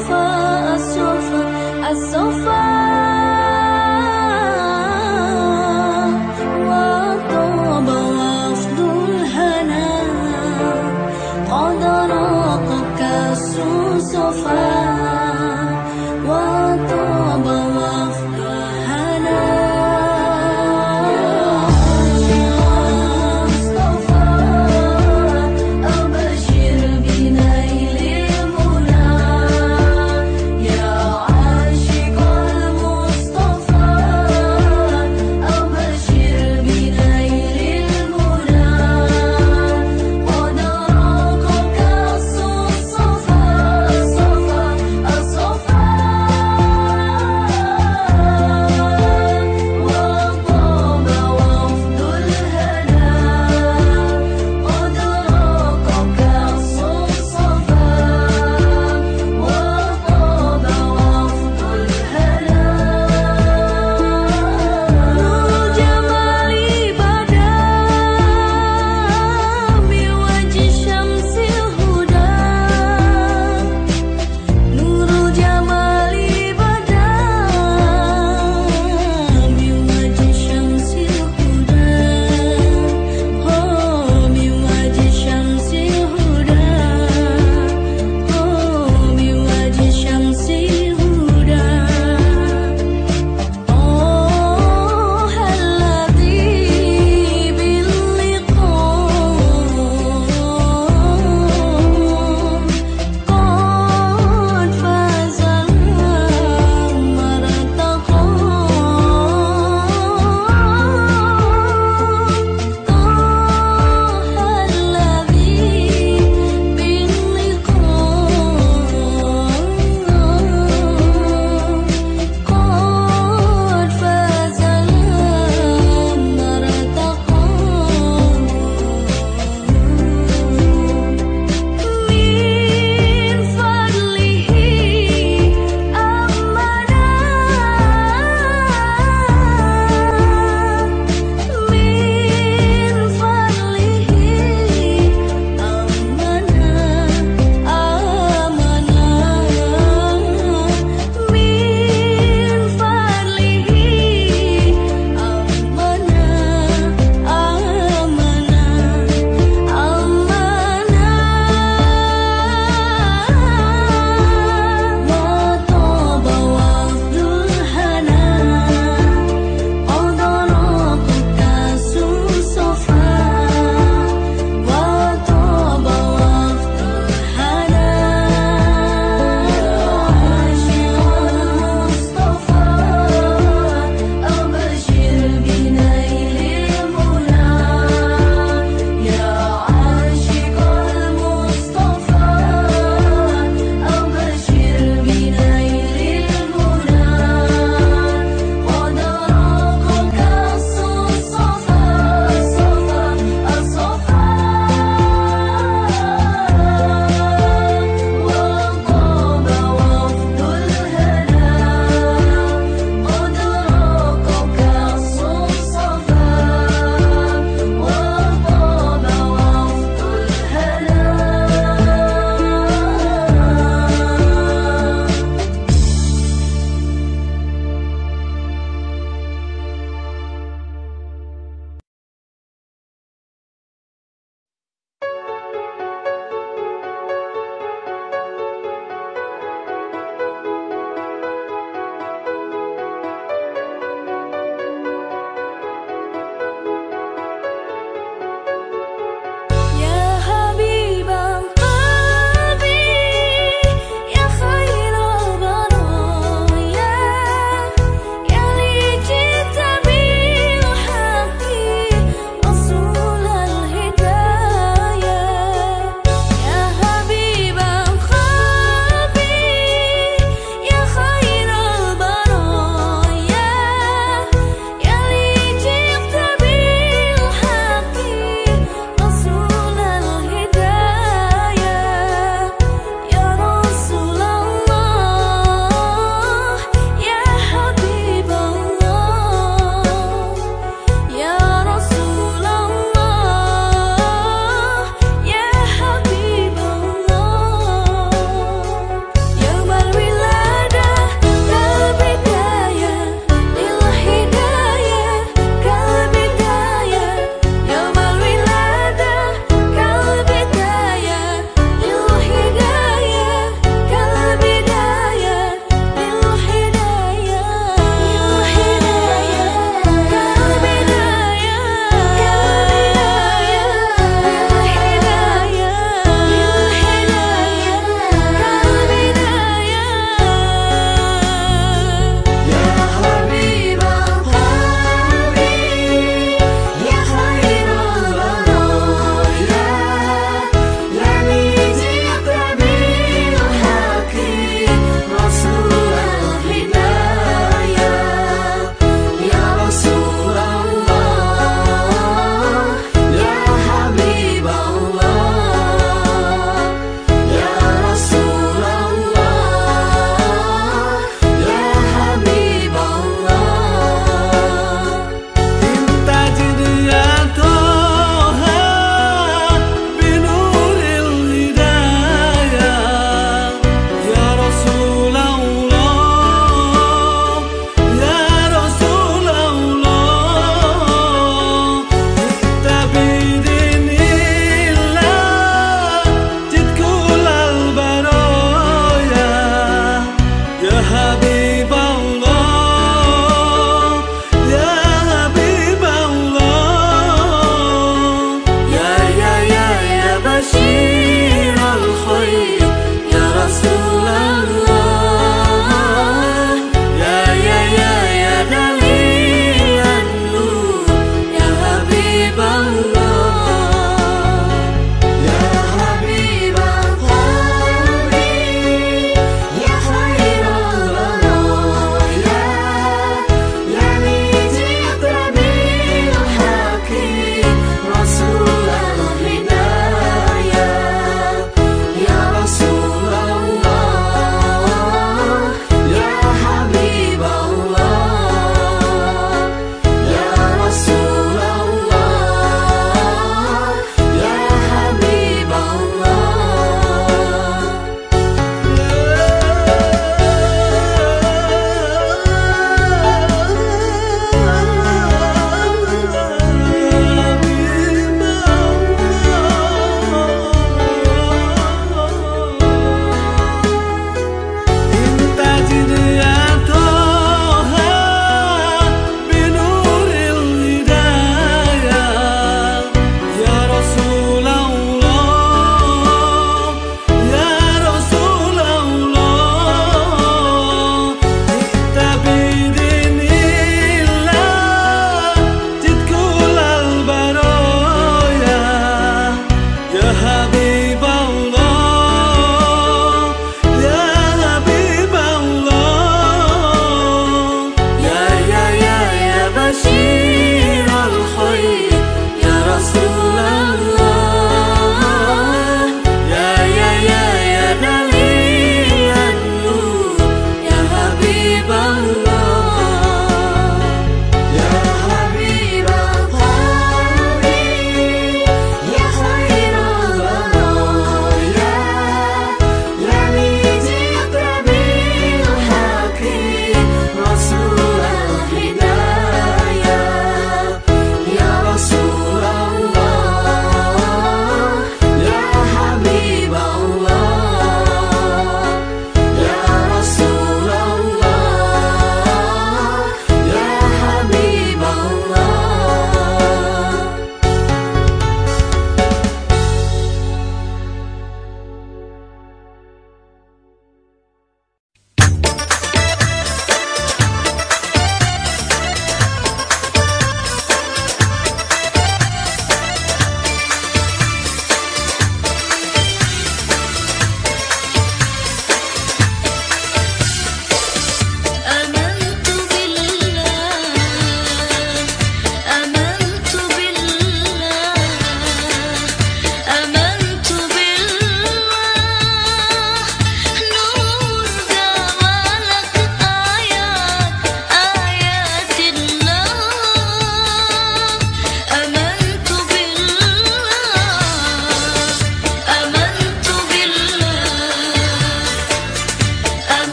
الصوفة الصوفة الصوفة